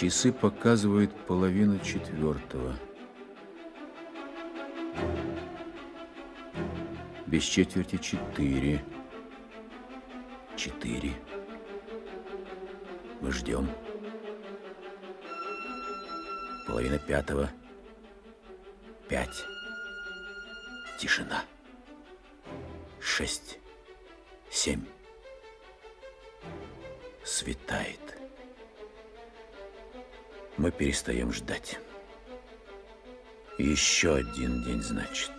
Часы показывают половину четвертого. Без четверти четыре. Четыре. Мы ждем. Половина пятого. Пять. Тишина. Шесть. Семь. Светает. Мы перестаем ждать. Еще один день, значит.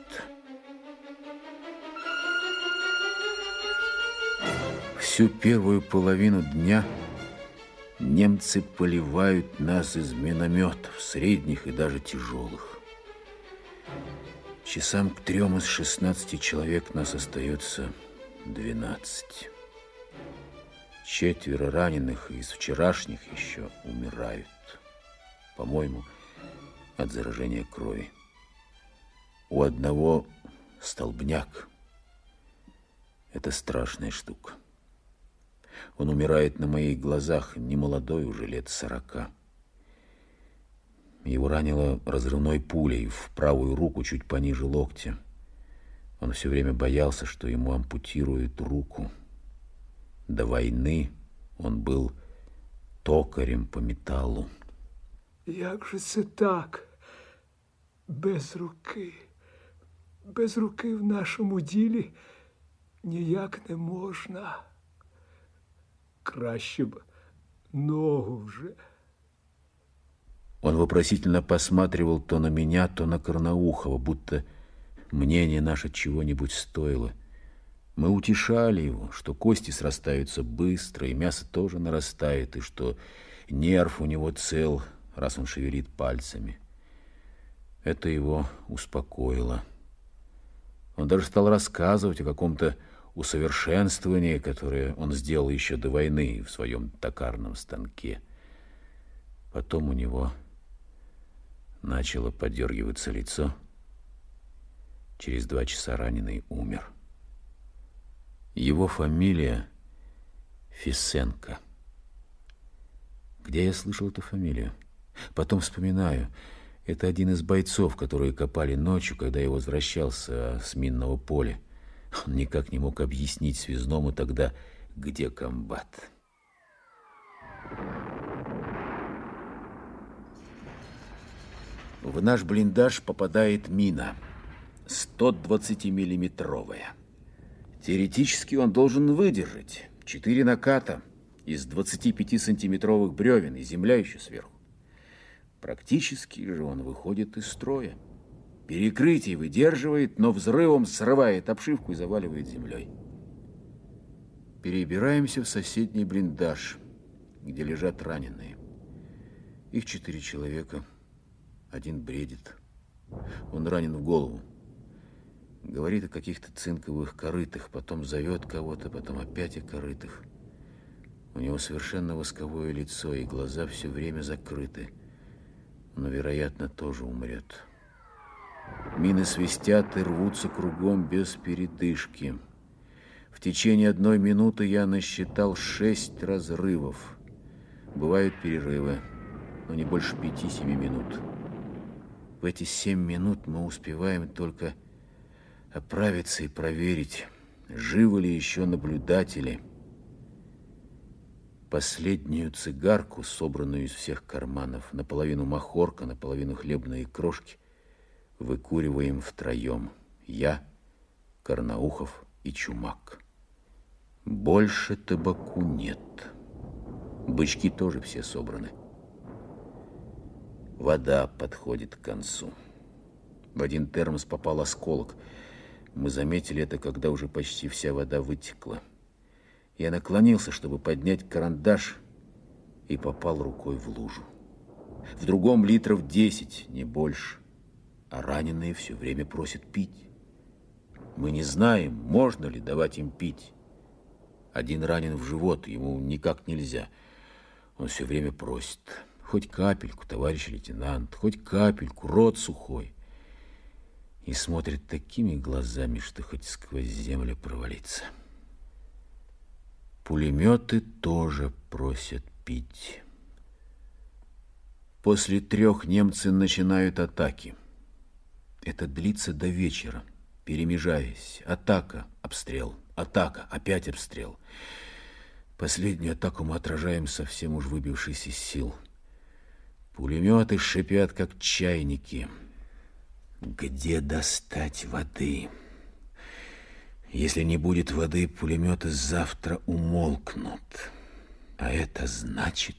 Всю первую половину дня немцы поливают нас из минометов, средних и даже тяжелых. Часам к трем из 16 человек нас остается 12. Четверо раненых из вчерашних еще умирают. По-моему, от заражения крови. У одного столбняк. Это страшная штука. Он умирает на моих глазах, не молодой уже, лет сорока. Его ранило разрывной пулей в правую руку чуть пониже локтя. Он все время боялся, что ему ампутируют руку. До войны он был токарем по металлу. Як же це так? Без руки. Без руки в нашому ділі ніяк не можна. Краще б ногу вже. Он вопросительно посматривал то на меня, то на Карнаухова, будто мнение наше чего-нибудь стоило. Мы утешали его, что кости срастаются быстро, и мясо тоже нарастает, и что нерв у него цел, раз он шевелит пальцами. Это его успокоило. Он даже стал рассказывать о каком-то усовершенствовании, которое он сделал еще до войны в своем токарном станке. Потом у него начало подергиваться лицо. Через два часа раненый умер. Его фамилия Фисенко. Где я слышал эту фамилию? Потом вспоминаю. Это один из бойцов, которые копали ночью, когда я возвращался с минного поля. Он никак не мог объяснить связному тогда, где комбат. В наш блиндаж попадает мина 120-миллиметровая. Теоретически он должен выдержать 4 наката из 25-сантиметровых бревен и земля еще сверху. Практически же он выходит из строя. Перекрытие выдерживает, но взрывом срывает обшивку и заваливает землей. Перебираемся в соседний блиндаж, где лежат раненые. Их четыре человека. Один бредит. Он ранен в голову. Говорит о каких-то цинковых корытах, потом зовет кого-то, потом опять о корытах. У него совершенно восковое лицо, и глаза все время закрыты но, вероятно, тоже умрет. Мины свистят и рвутся кругом без передышки. В течение одной минуты я насчитал шесть разрывов. Бывают перерывы, но не больше пяти-семи минут. В эти семь минут мы успеваем только оправиться и проверить, живы ли еще наблюдатели – последнюю цигарку, собранную из всех карманов, наполовину махорка, наполовину хлебные крошки, выкуриваем втроем. Я, Карнаухов и Чумак. Больше табаку нет. Бычки тоже все собраны. Вода подходит к концу. В один термос попал осколок. Мы заметили это, когда уже почти вся вода вытекла. Я наклонился, чтобы поднять карандаш, и попал рукой в лужу. В другом литров десять, не больше. А раненые все время просят пить. Мы не знаем, можно ли давать им пить. Один ранен в живот, ему никак нельзя. Он все время просит. Хоть капельку, товарищ лейтенант, хоть капельку, рот сухой. И смотрит такими глазами, что хоть сквозь землю провалиться. Пулеметы тоже просят пить. После трех немцы начинают атаки. Это длится до вечера, перемежаясь. Атака, обстрел, атака, опять обстрел. Последнюю атаку мы отражаем совсем уж выбившись из сил. Пулеметы шипят, как чайники. Где достать воды? Если не будет воды, пулеметы завтра умолкнут. А это значит...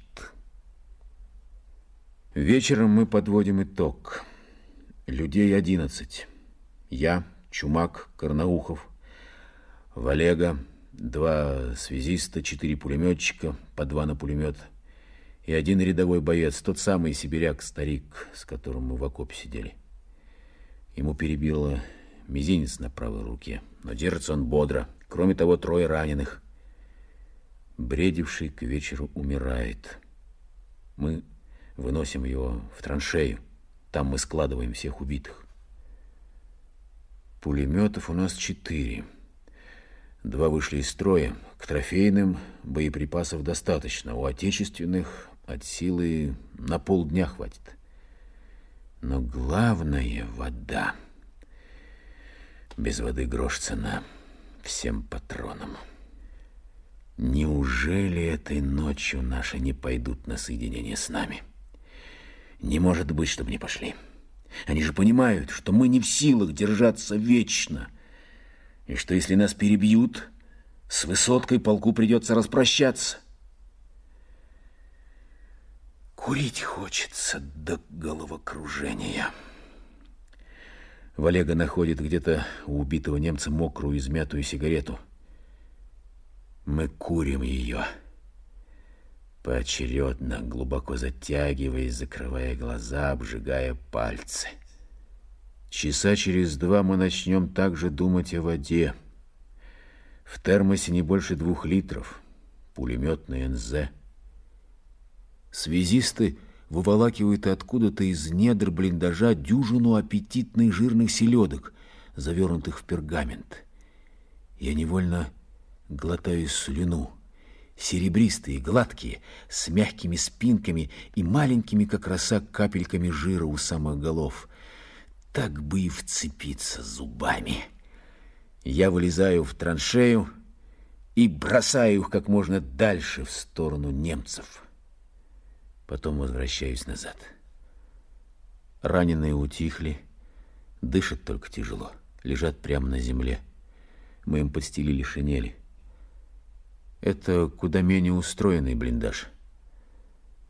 Вечером мы подводим итог. Людей одиннадцать. Я, Чумак, Карнаухов, Валега, два связиста, четыре пулеметчика, по два на пулемет, и один рядовой боец, тот самый сибиряк, старик, с которым мы в окопе сидели. Ему перебило мизинец на правой руке, но держится он бодро. Кроме того, трое раненых. Бредивший к вечеру умирает. Мы выносим его в траншею. Там мы складываем всех убитых. Пулеметов у нас четыре. Два вышли из строя. К трофейным боеприпасов достаточно. У отечественных от силы на полдня хватит. Но главное — вода. Без воды грош цена всем патронам. Неужели этой ночью наши не пойдут на соединение с нами? Не может быть, чтобы не пошли. Они же понимают, что мы не в силах держаться вечно, и что если нас перебьют, с высоткой полку придется распрощаться. Курить хочется до головокружения. Валега находит где-то у убитого немца мокрую измятую сигарету. Мы курим ее, поочередно, глубоко затягиваясь, закрывая глаза, обжигая пальцы. Часа через два мы начнем также думать о воде. В термосе не больше двух литров. Пулеметный НЗ. Связисты выволакивают откуда-то из недр блиндажа дюжину аппетитных жирных селедок, завернутых в пергамент. Я невольно глотаю слюну. Серебристые, гладкие, с мягкими спинками и маленькими, как роса, капельками жира у самых голов – так бы и вцепиться зубами. Я вылезаю в траншею и бросаю их как можно дальше в сторону немцев. Потом возвращаюсь назад. Раненые утихли, дышат только тяжело, лежат прямо на земле. Мы им подстелили шинели. Это куда менее устроенный блиндаж.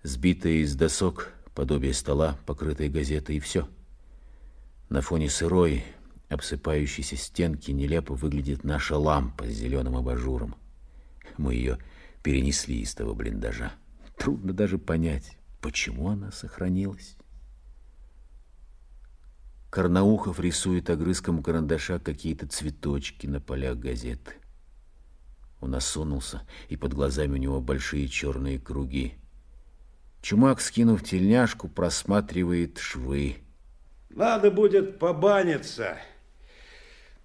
Сбитая из досок, подобие стола, покрытая газетой, и все — на фоне сырой, обсыпающейся стенки нелепо выглядит наша лампа с зеленым абажуром. Мы ее перенесли из того блиндажа. Трудно даже понять, почему она сохранилась. Карнаухов рисует огрызком карандаша какие-то цветочки на полях газеты. Он осунулся, и под глазами у него большие черные круги. Чумак, скинув тельняшку, просматривает швы. Надо будет побаниться.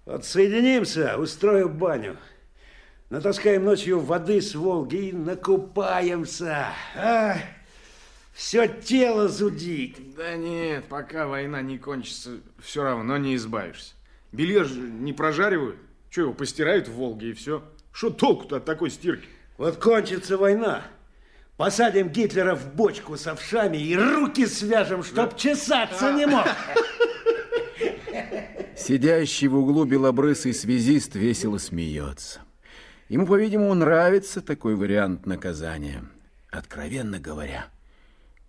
Вот соединимся, устрою баню. Натаскаем ночью воды с Волги и накупаемся. А? Все тело зудит. Да нет, пока война не кончится, все равно не избавишься. Белье же не прожаривают. Что, его постирают в Волге и все? Что толку-то от такой стирки? Вот кончится война. Посадим Гитлера в бочку с овшами и руки свяжем, чтоб чесаться не мог. Сидящий в углу белобрысый связист весело смеется. Ему, по-видимому, нравится такой вариант наказания. Откровенно говоря,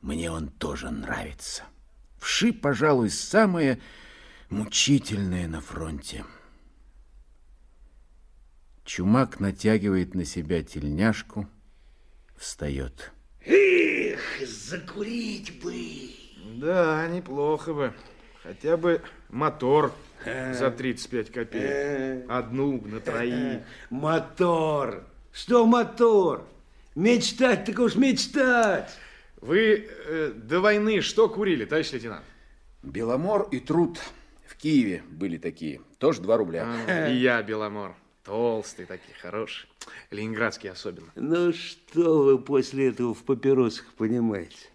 мне он тоже нравится. Вши, пожалуй, самое мучительное на фронте. Чумак натягивает на себя тельняшку, встает. Эх, закурить бы. Да, неплохо бы. Хотя бы мотор за 35 копеек. Одну на троих. Мотор. Что мотор? Мечтать так уж мечтать. Вы э, до войны что курили, товарищ лейтенант? Беломор и труд в Киеве были такие. Тоже 2 рубля. А, и я Беломор. Толстые такие, хорошие. Ленинградские особенно. Ну, что вы после этого в папиросах понимаете?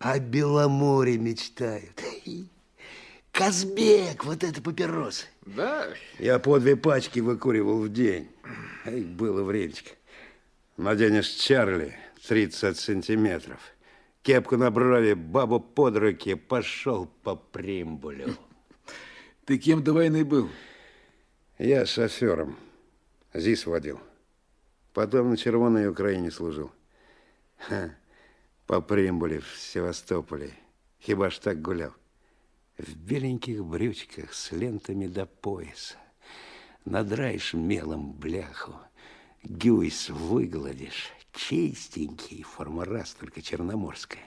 о Беломоре мечтают. Казбек, вот это папиросы. Да? Я по две пачки выкуривал в день. Эй, было времечко. Наденешь Чарли 30 сантиметров. Кепку на брови, бабу под руки, пошел по примбулю. Ты кем до войны был? Я шофером. ЗИС водил. Потом на Червоной Украине служил. Ха, по примбуле в Севастополе. Хиба ж так гулял. В беленьких брючках с лентами до пояса. Надраешь мелом бляху. Гюйс выгладишь. Чистенький, форма раз, только черноморская.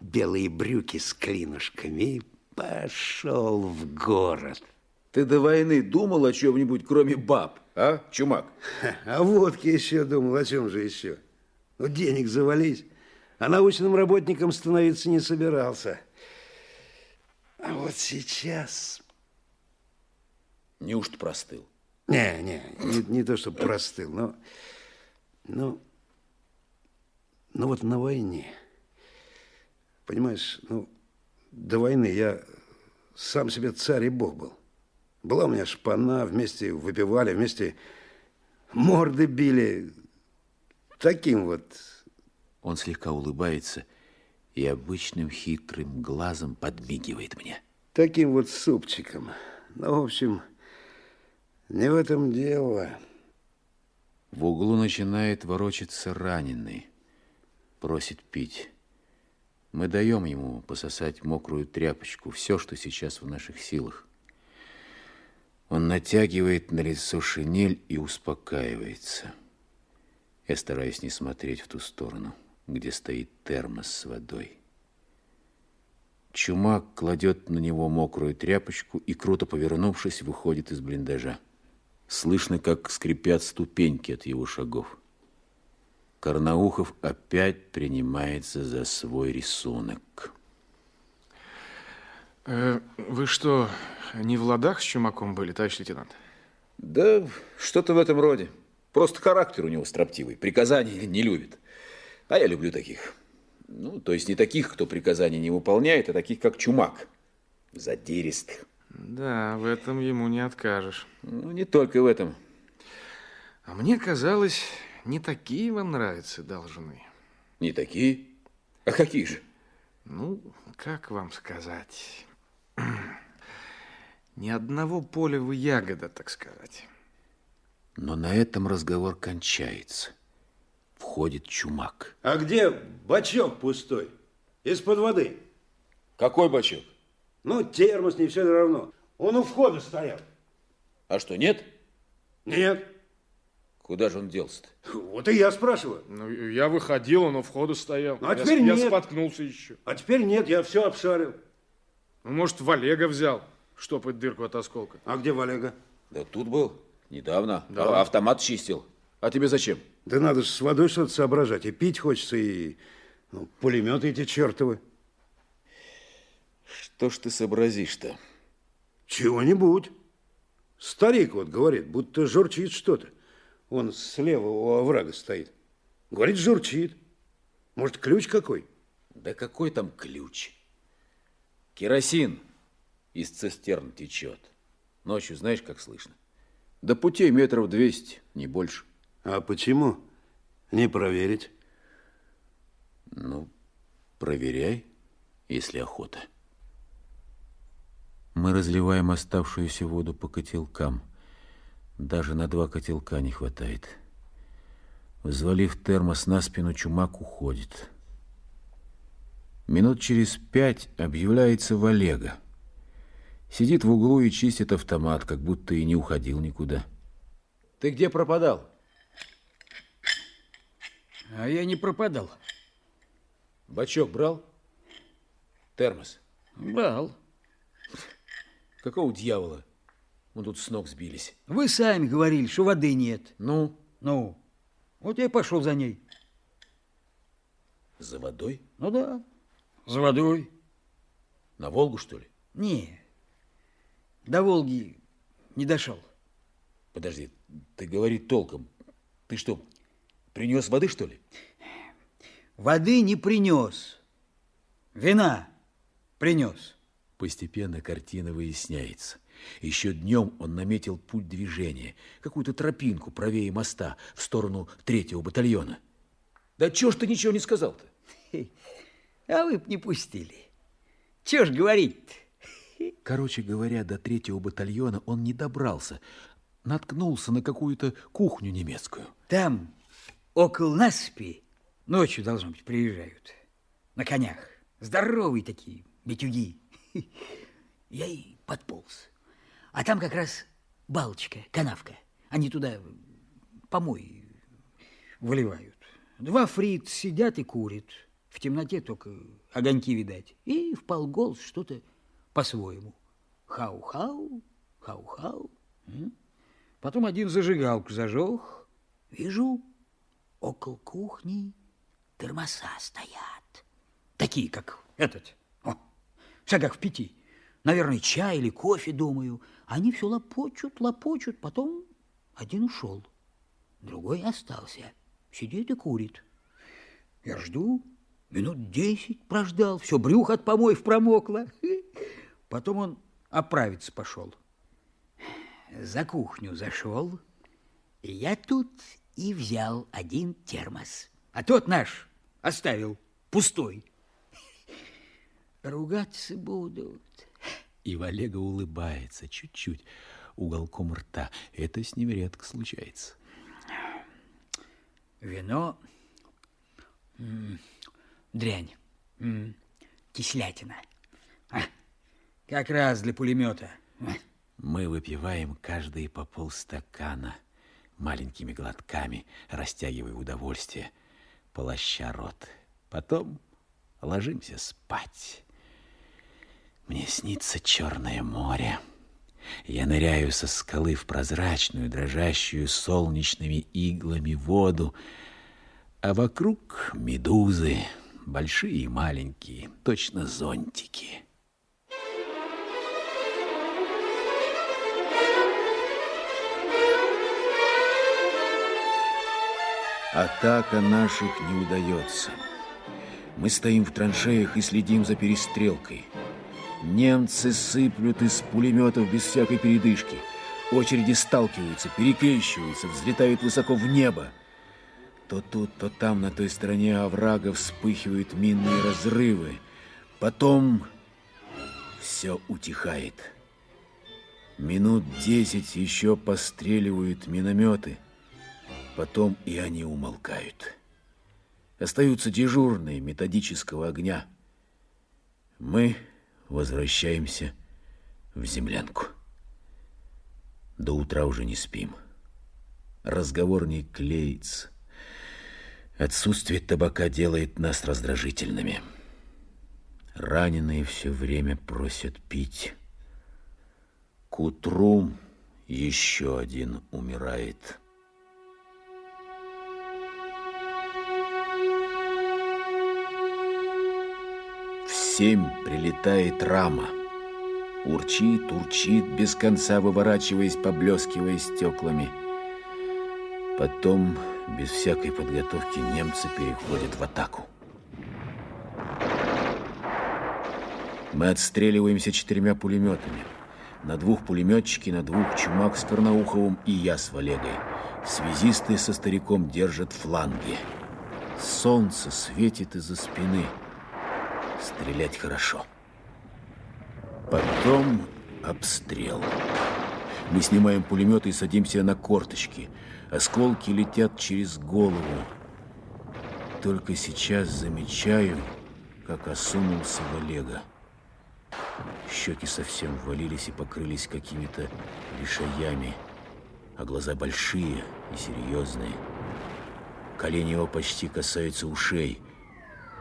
Белые брюки с клинушками и пошел в город. Ты до войны думал о чем-нибудь, кроме баб, а, чумак? А водке еще думал, о чем же еще? Ну, денег завались, а научным работником становиться не собирался. А вот сейчас... Неужто простыл? Не, не, не, не то, что простыл, но... Ну, ну вот на войне, понимаешь, ну, до войны я сам себе царь и бог был. Была у меня шпана, вместе выпивали, вместе морды били. Таким вот. Он слегка улыбается и обычным хитрым глазом подмигивает мне. Таким вот супчиком. Ну, в общем, не в этом дело. В углу начинает ворочаться раненый. Просит пить. Мы даем ему пососать мокрую тряпочку, все, что сейчас в наших силах. Он натягивает на лицо шинель и успокаивается. Я стараюсь не смотреть в ту сторону, где стоит термос с водой. Чумак кладет на него мокрую тряпочку и, круто повернувшись, выходит из блиндажа. Слышно, как скрипят ступеньки от его шагов. Карнаухов опять принимается за свой рисунок. Э, вы что, не в ладах с Чумаком были, товарищ лейтенант? Да, что-то в этом роде. Просто характер у него строптивый, приказаний не любит. А я люблю таких. Ну, то есть не таких, кто приказания не выполняет, а таких, как Чумак. Задиристых. Да, в этом ему не откажешь. Ну, не только в этом. А мне казалось, не такие вам нравятся должны. Не такие? А какие же? Ну, как вам сказать? Ни одного поля вы ягода, так сказать. Но на этом разговор кончается. Входит чумак. А где бачок пустой? Из-под воды. Какой бачок? Ну, термос, не все равно. Он у входа стоял. А что, нет? Нет. Куда же он делся-то? Вот и я спрашиваю. Ну, я выходил, он у входа стоял. Ну, а я, теперь я нет. споткнулся еще. А теперь нет, я все обшарил. Ну, может, в Олега взял, штопать дырку от осколка. А где Валега? Да тут был. Недавно. Да. А автомат чистил. А тебе зачем? Да надо же с водой что-то соображать. И пить хочется, и ну, пулеметы эти чертовы. Что ж ты сообразишь-то? Чего-нибудь. Старик вот говорит, будто журчит что-то. Он слева у оврага стоит. Говорит, журчит. Может, ключ какой? Да какой там ключ? Керосин из цистерн течет. Ночью знаешь, как слышно? До путей метров двести, не больше. А почему? Не проверить. Ну, проверяй, если охота. Мы разливаем оставшуюся воду по котелкам. Даже на два котелка не хватает. Взвалив термос на спину, чумак уходит. Минут через пять объявляется Валега. Сидит в углу и чистит автомат, как будто и не уходил никуда. Ты где пропадал? А я не пропадал. Бачок брал? Термос. Брал. Какого дьявола? Мы тут с ног сбились. Вы сами говорили, что воды нет. Ну, Ну, вот я и пошел за ней. за водой? Ну да, за водой. На Волгу, что ли? Не, до Волги не дошел. Подожди, ты говори толком. Ты что, принес воды, что ли? Воды не принес. Вина принес. Постепенно картина выясняется. Еще днем он наметил путь движения, какую-то тропинку правее моста в сторону третьего батальона. Да чего ж ты ничего не сказал-то? А вы б не пустили. Чего ж говорить-то? Короче говоря, до третьего батальона он не добрался, наткнулся на какую-то кухню немецкую. Там, около насыпи, ночью, должно быть, приезжают. На конях. Здоровые такие, битюги. Я и подполз. А там как раз балочка, канавка. Они туда помой выливают. Два фрит сидят и курят. В темноте только огоньки видать. И в полголос что-то по-своему. Хау-хау, хау-хау. Потом один зажигалку зажег. Вижу, около кухни термоса стоят. Такие, как этот. О, шагах в пяти. Наверное, чай или кофе, думаю. Они все лопочут, лопочут. Потом один ушел. Другой остался. Сидит и курит. Я жду. Минут десять прождал. Все, брюхо от помоев промокло. Потом он оправиться пошел. За кухню зашел. Я тут и взял один термос. А тот наш оставил пустой. Ругаться будут. И Валега улыбается чуть-чуть уголком рта. Это с ним редко случается. Вино, дрянь, кислятина. А, как раз для пулемета. Мы выпиваем каждый по полстакана, маленькими глотками, растягивая удовольствие, полоща рот. Потом ложимся спать. Мне снится Черное море. Я ныряю со скалы в прозрачную, дрожащую солнечными иглами воду, а вокруг медузы, большие и маленькие, точно зонтики. Атака наших не удается. Мы стоим в траншеях и следим за перестрелкой. Немцы сыплют из пулеметов без всякой передышки. Очереди сталкиваются, перекрещиваются, взлетают высоко в небо. То тут, то там, на той стороне оврага вспыхивают минные разрывы. Потом все утихает. Минут десять еще постреливают минометы. Потом и они умолкают. Остаются дежурные методического огня. Мы возвращаемся в землянку. До утра уже не спим. Разговор не клеится. Отсутствие табака делает нас раздражительными. Раненые все время просят пить. К утру еще один умирает. Семь прилетает рама. Урчит, урчит, без конца выворачиваясь, поблескивая стеклами. Потом, без всякой подготовки, немцы переходят в атаку. Мы отстреливаемся четырьмя пулеметами. На двух пулеметчики, на двух чумак с Карнауховым и я с Валегой. Связисты со стариком держат фланги. Солнце светит из-за спины. Стрелять хорошо. Потом обстрел. Мы снимаем пулеметы и садимся на корточки. Осколки летят через голову. Только сейчас замечаю, как осунулся Валега. Щеки совсем ввалились и покрылись какими-то лишаями, а глаза большие и серьезные. Колени его почти касаются ушей.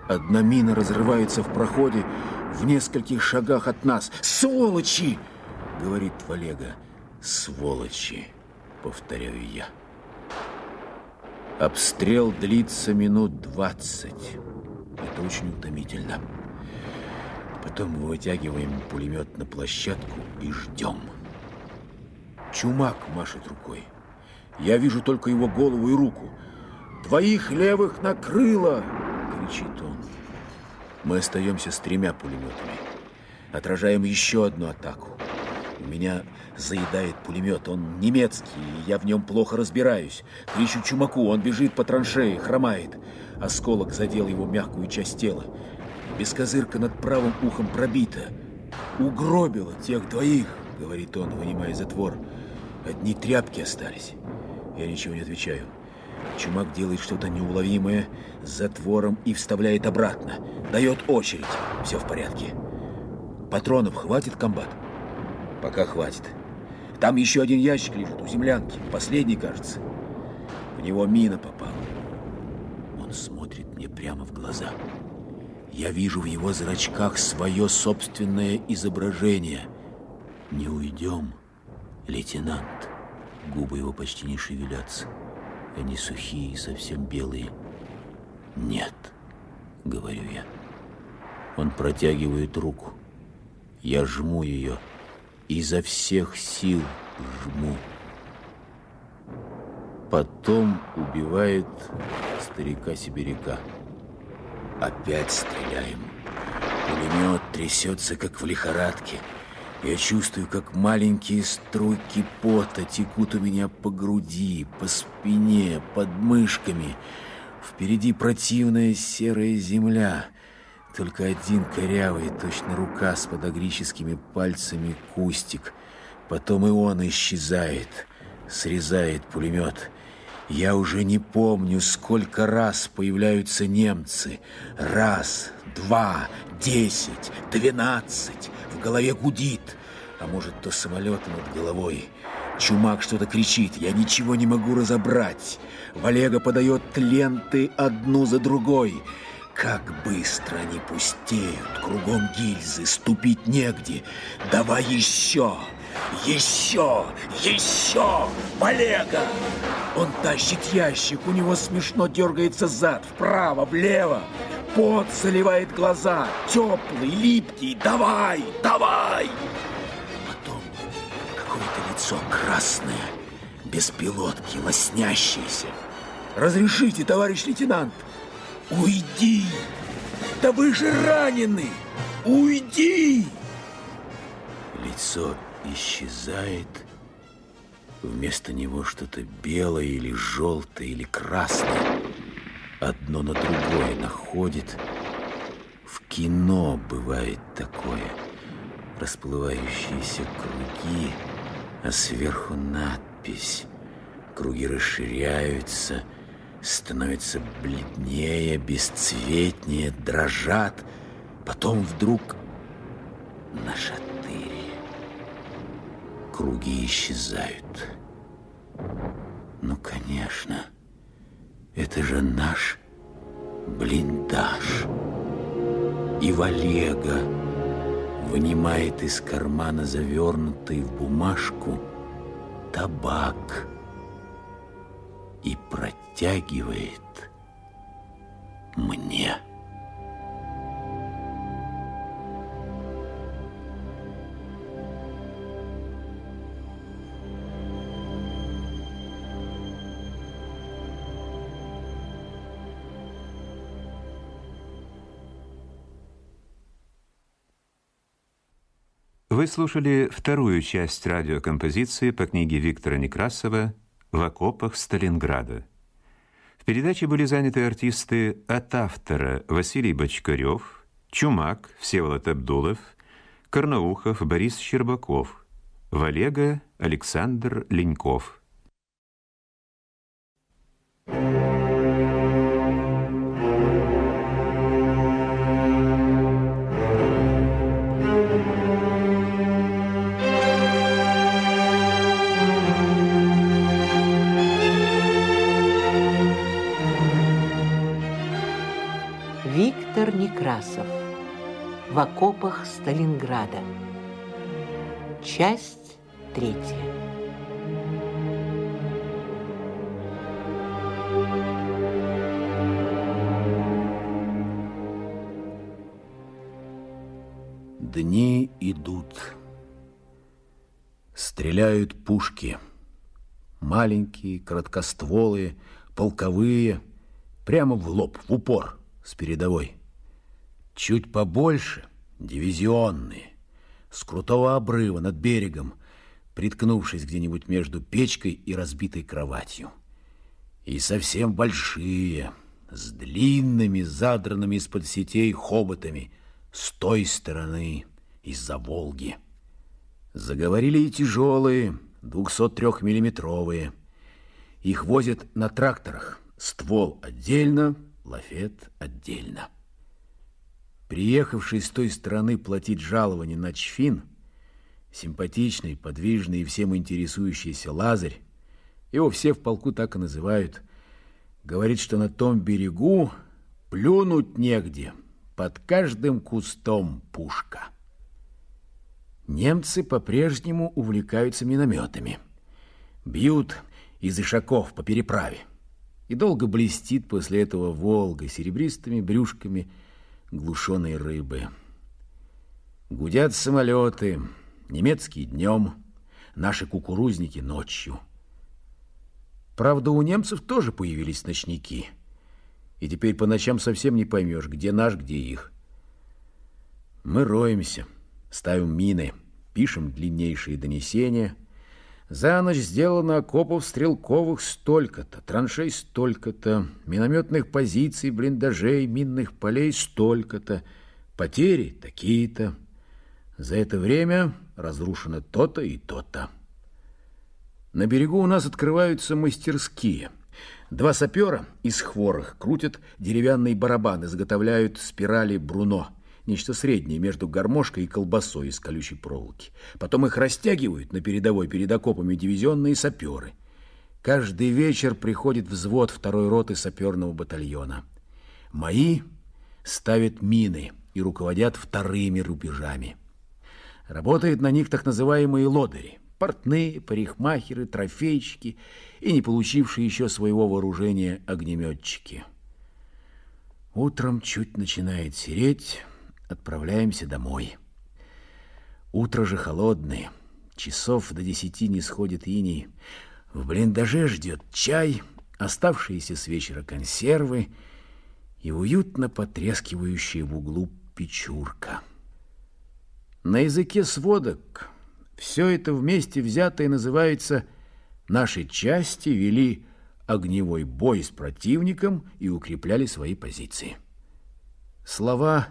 Одна мина разрывается в проходе в нескольких шагах от нас. «Сволочи!» — говорит Валега. «Сволочи!» — повторяю я. Обстрел длится минут двадцать. Это очень утомительно. Потом мы вытягиваем пулемет на площадку и ждем. Чумак машет рукой. Я вижу только его голову и руку. «Двоих левых накрыло!» — кричит он. Мы остаемся с тремя пулеметами. Отражаем еще одну атаку. У меня заедает пулемет. Он немецкий, и я в нем плохо разбираюсь. Кричу Чумаку, он бежит по траншеи, хромает. Осколок задел его мягкую часть тела. Бескозырка над правым ухом пробита. Угробила тех двоих, говорит он, вынимая затвор. Одни тряпки остались. Я ничего не отвечаю. Чумак делает что-то неуловимое с затвором и вставляет обратно. Дает очередь. Все в порядке. Патронов хватит, комбат? Пока хватит. Там еще один ящик лежит у землянки. Последний, кажется. В него мина попала. Он смотрит мне прямо в глаза. Я вижу в его зрачках свое собственное изображение. Не уйдем, лейтенант. Губы его почти не шевелятся. Они сухие совсем белые. Нет, говорю я. Он протягивает руку. Я жму ее. Изо всех сил жму. Потом убивает старика-сибиряка. Опять стреляем. Пулемет трясется, как в лихорадке. Я чувствую, как маленькие струйки пота текут у меня по груди, по спине, под мышками. Впереди противная серая земля. Только один корявый, точно рука с подогрическими пальцами кустик. Потом и он исчезает, срезает пулемет. Я уже не помню, сколько раз появляются немцы. Раз, два, десять, двенадцать. В голове гудит. А может, то самолеты над головой. Чумак что-то кричит. Я ничего не могу разобрать. Валега подает ленты одну за другой. Как быстро они пустеют. Кругом гильзы. Ступить негде. Давай еще. Еще! Еще! Валега! Он тащит ящик, у него смешно дергается зад, вправо, влево. Пот заливает глаза, теплый, липкий. Давай, давай! Потом какое-то лицо красное, без пилотки, лоснящееся. Разрешите, товарищ лейтенант? Уйди! Да вы же ранены! Уйди! Лицо исчезает. Вместо него что-то белое или желтое или красное. Одно на другое находит. В кино бывает такое. Расплывающиеся круги, а сверху надпись. Круги расширяются, становятся бледнее, бесцветнее, дрожат. Потом вдруг на шатыре круги исчезают. Ну, конечно, это же наш блиндаж. И Валега вынимает из кармана завернутый в бумажку табак и протягивает мне. Вы слушали вторую часть радиокомпозиции по книге Виктора Некрасова «В окопах Сталинграда». В передаче были заняты артисты от автора Василий Бочкарев, Чумак Всеволод Абдулов, Карнаухов Борис Щербаков, Валега Александр Леньков. Виктор Некрасов В окопах Сталинграда Часть третья Дни идут. Стреляют пушки. Маленькие, короткостволые, полковые, прямо в лоб, в упор, с передовой. Чуть побольше дивизионные, с крутого обрыва над берегом, приткнувшись где-нибудь между печкой и разбитой кроватью. И совсем большие, с длинными, задранными из-под сетей хоботами, с той стороны, из-за Волги. Заговорили и тяжелые, 203-миллиметровые. Их возят на тракторах, ствол отдельно, лафет отдельно. Приехавший с той стороны платить жалование на Чфин, симпатичный, подвижный и всем интересующийся Лазарь, его все в полку так и называют, говорит, что на том берегу плюнуть негде, под каждым кустом пушка. Немцы по-прежнему увлекаются минометами. Бьют из ишаков по переправе. И долго блестит после этого Волга серебристыми брюшками глушеной рыбы. Гудят самолеты, немецкие днем, наши кукурузники ночью. Правда, у немцев тоже появились ночники. И теперь по ночам совсем не поймешь, где наш, где их. Мы роемся ставим мины, пишем длиннейшие донесения. За ночь сделано окопов стрелковых столько-то, траншей столько-то, минометных позиций, блиндажей, минных полей столько-то, потери такие-то. За это время разрушено то-то и то-то. На берегу у нас открываются мастерские. Два сапера из хворых крутят деревянные барабаны, изготовляют спирали Бруно – нечто среднее между гармошкой и колбасой из колючей проволоки. Потом их растягивают на передовой перед окопами дивизионные саперы. Каждый вечер приходит взвод второй роты саперного батальона. Мои ставят мины и руководят вторыми рубежами. Работают на них так называемые лодыри, портные, парикмахеры, трофейщики и не получившие еще своего вооружения огнеметчики. Утром чуть начинает сереть, отправляемся домой. Утро же холодное, часов до десяти не сходит иней. В блиндаже ждет чай, оставшиеся с вечера консервы и уютно потрескивающая в углу печурка. На языке сводок все это вместе взятое называется «Наши части вели огневой бой с противником и укрепляли свои позиции». Слова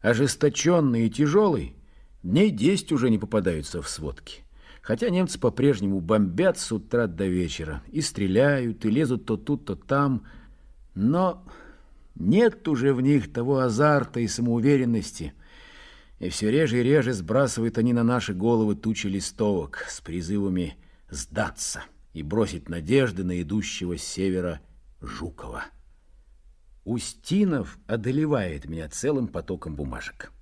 ожесточенный и тяжелый, дней десять уже не попадаются в сводки. Хотя немцы по-прежнему бомбят с утра до вечера, и стреляют, и лезут то тут, то там, но нет уже в них того азарта и самоуверенности, и все реже и реже сбрасывают они на наши головы тучи листовок с призывами сдаться и бросить надежды на идущего с севера Жукова. Устинов одолевает меня целым потоком бумажек.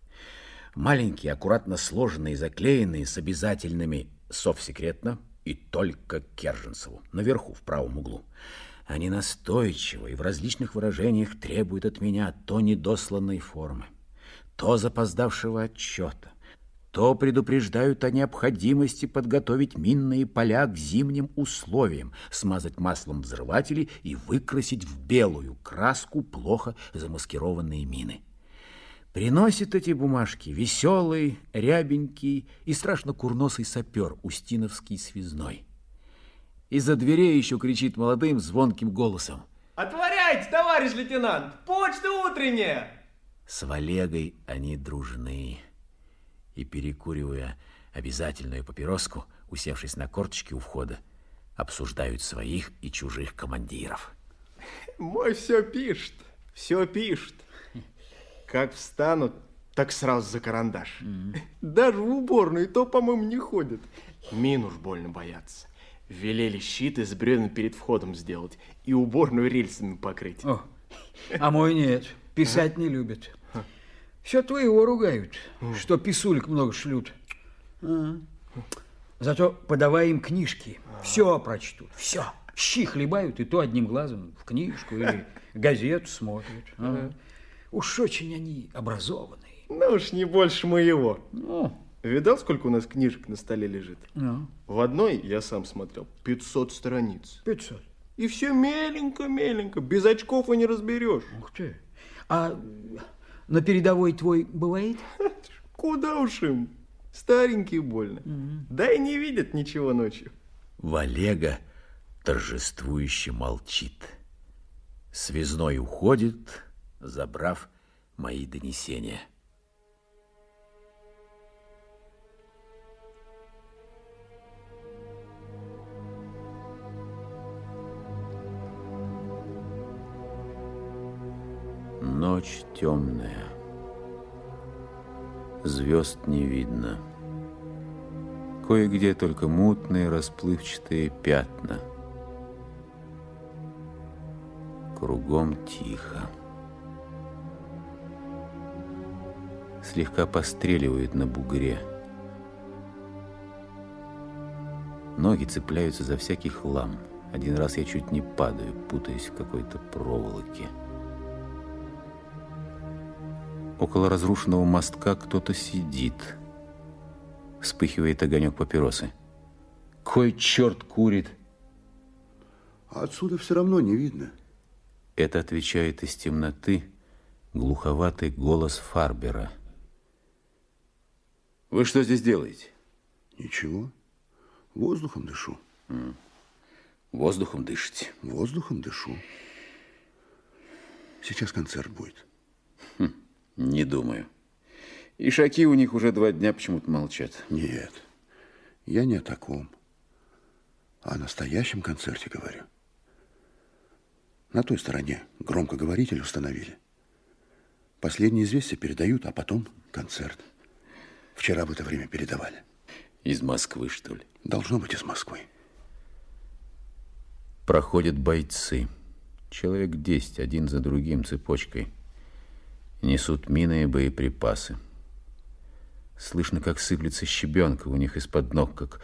Маленькие, аккуратно сложенные, заклеенные с обязательными «совсекретно» и «только Керженцеву» наверху, в правом углу. Они настойчиво и в различных выражениях требуют от меня то недосланной формы, то запоздавшего отчета, то предупреждают о необходимости подготовить минные поля к зимним условиям, смазать маслом взрыватели и выкрасить в белую краску плохо замаскированные мины. Приносит эти бумажки веселый, рябенький и страшно курносый сапер Устиновский связной. Из-за дверей еще кричит молодым звонким голосом. Отворяйте, товарищ лейтенант! Почта утренняя! С Валегой они дружны и, перекуривая обязательную папироску, усевшись на корточки у входа, обсуждают своих и чужих командиров. Мой все пишет, все пишет. Как встанут, так сразу за карандаш. Даже в уборную то, по-моему, не ходят. Мин уж больно боятся. Велели щит из бревен перед входом сделать и уборную рельсами покрыть. О, а мой нет, писать не любит. Все твоего ругают, что писулек много шлют. А. Зато подавай им книжки, все прочтут, все. Щи хлебают, и то одним глазом в книжку или газету смотрят. А. Уж очень они образованные. Ну уж не больше моего. Ну, Видал, сколько у нас книжек на столе лежит? ну, В одной, я сам смотрел, 500 страниц. 500. И все меленько-меленько, без очков и не разберешь. Ух ты. А на передовой твой бывает? Куда уж им? Старенький больно. Да и не видят ничего ночью. Валега торжествующе молчит. Связной уходит, забрав мои донесения. Ночь темная. Звезд не видно. Кое-где только мутные расплывчатые пятна. Кругом тихо. Слегка постреливает на бугре. Ноги цепляются за всякий хлам. Один раз я чуть не падаю, путаясь в какой-то проволоке. Около разрушенного мостка кто-то сидит. Вспыхивает огонек папиросы. Кой черт курит? Отсюда все равно не видно. Это отвечает из темноты глуховатый голос Фарбера. Вы что здесь делаете? Ничего. Воздухом дышу. Воздухом дышите? Воздухом дышу. Сейчас концерт будет. Не думаю. Ишаки у них уже два дня почему-то молчат. Нет, я не о таком. А о настоящем концерте говорю. На той стороне громкоговоритель установили. Последние известия передают, а потом концерт. Вчера в это время передавали. Из Москвы, что ли? Должно быть из Москвы. Проходят бойцы. Человек десять, один за другим цепочкой. Несут мины и боеприпасы. Слышно, как сыплется щебенка у них из-под ног, как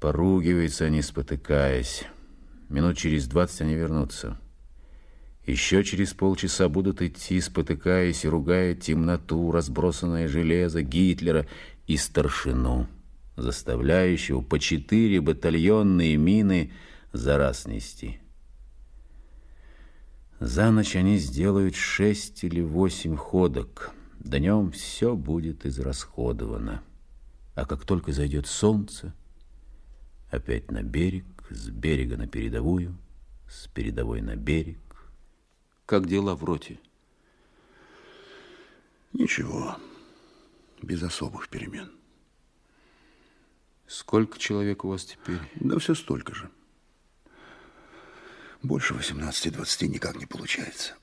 поругиваются они, спотыкаясь. Минут через двадцать они вернутся. Еще через полчаса будут идти, спотыкаясь и ругая темноту, разбросанное железо Гитлера и старшину, заставляющего по четыре батальонные мины за раз нести. За ночь они сделают шесть или восемь ходок. Днем все будет израсходовано. А как только зайдет солнце, опять на берег, с берега на передовую, с передовой на берег. Как дела в роте? Ничего, без особых перемен. Сколько человек у вас теперь? Да все столько же. Больше 18-20 никак не получается.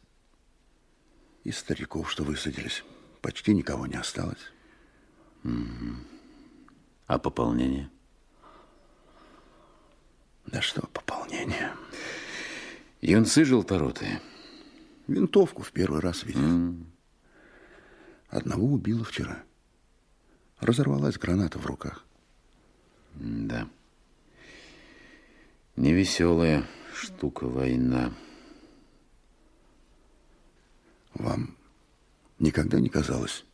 Из стариков, что высадились, почти никого не осталось. Угу. А пополнение? Да что пополнение? Юнцы желторотые. Винтовку в первый раз видел. Mm. Одного убило вчера. Разорвалась граната в руках. Да. Невеселая штука война. Вам никогда не казалось,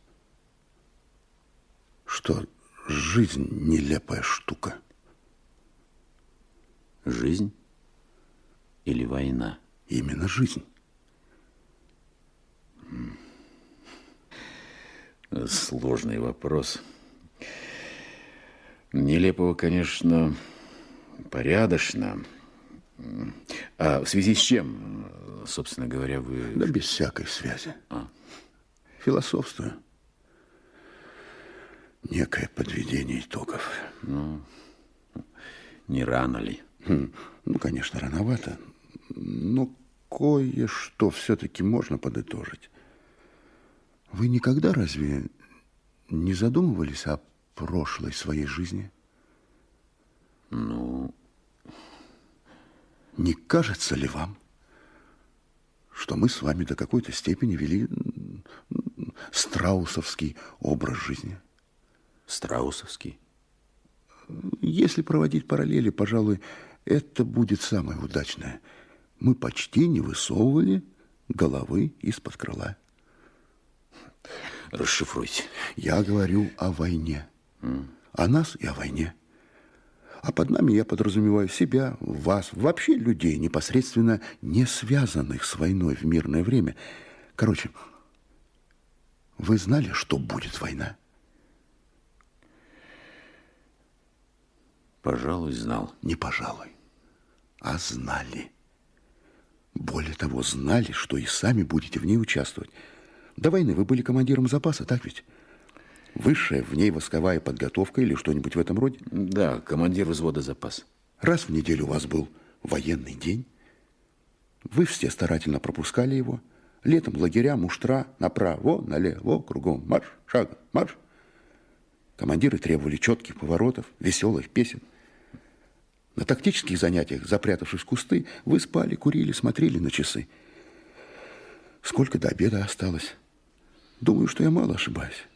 что жизнь нелепая штука? Жизнь или война? Именно жизнь. Сложный вопрос. Нелепого, конечно, порядочно. А в связи с чем, собственно говоря, вы... Да без всякой связи. А. Философствую. Некое подведение итогов. Ну, не рано ли? Хм, ну, конечно, рановато. Но кое-что все-таки можно подытожить. Вы никогда разве не задумывались о прошлой своей жизни? Ну... Не кажется ли вам, что мы с вами до какой-то степени вели страусовский образ жизни? Страусовский? Если проводить параллели, пожалуй, это будет самое удачное. Мы почти не высовывали головы из-под крыла. Расшифруйте. Я говорю о войне. Mm. О нас и о войне. А под нами я подразумеваю себя, вас, вообще людей, непосредственно не связанных с войной в мирное время. Короче, Вы знали, что будет война? Пожалуй, знал. Не пожалуй, а знали. Более того, знали, что и сами будете в ней участвовать. До войны вы были командиром запаса, так ведь? Высшая в ней восковая подготовка или что-нибудь в этом роде? Да, командир взвода запас. Раз в неделю у вас был военный день. Вы все старательно пропускали его. Летом лагеря, муштра, направо, налево, кругом, марш, шаг, марш. Командиры требовали четких поворотов, веселых песен. На тактических занятиях, запрятавшись в кусты, вы спали, курили, смотрели на часы. Сколько до обеда осталось? Думаю, что я мало ошибаюсь.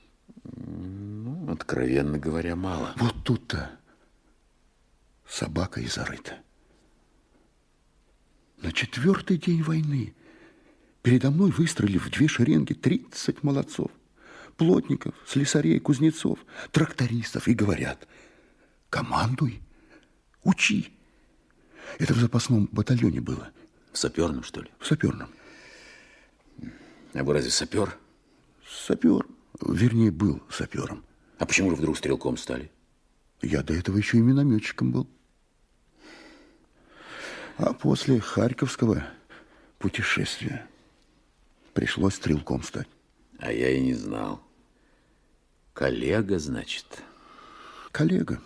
Ну, откровенно говоря, мало. Вот тут-то собака и зарыта. На четвертый день войны передо мной выстроили в две шеренги 30 молодцов, плотников, слесарей, кузнецов, трактористов и говорят, командуй, учи. Это в запасном батальоне было. В саперном, что ли? В саперном. А вы разве сапер? Сапер. Вернее, был сапером. А почему же вдруг стрелком стали? Я до этого еще и минометчиком был. А после Харьковского путешествия пришлось стрелком стать. А я и не знал. Коллега, значит? Коллега.